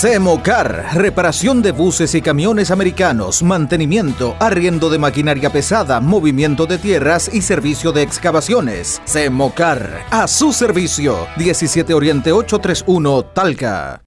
Semocar, reparación de buses y camiones americanos, mantenimiento, arriendo de maquinaria pesada, movimiento de tierras y servicio de excavaciones. Semocar, a su servicio. 17 Oriente 831 Talca.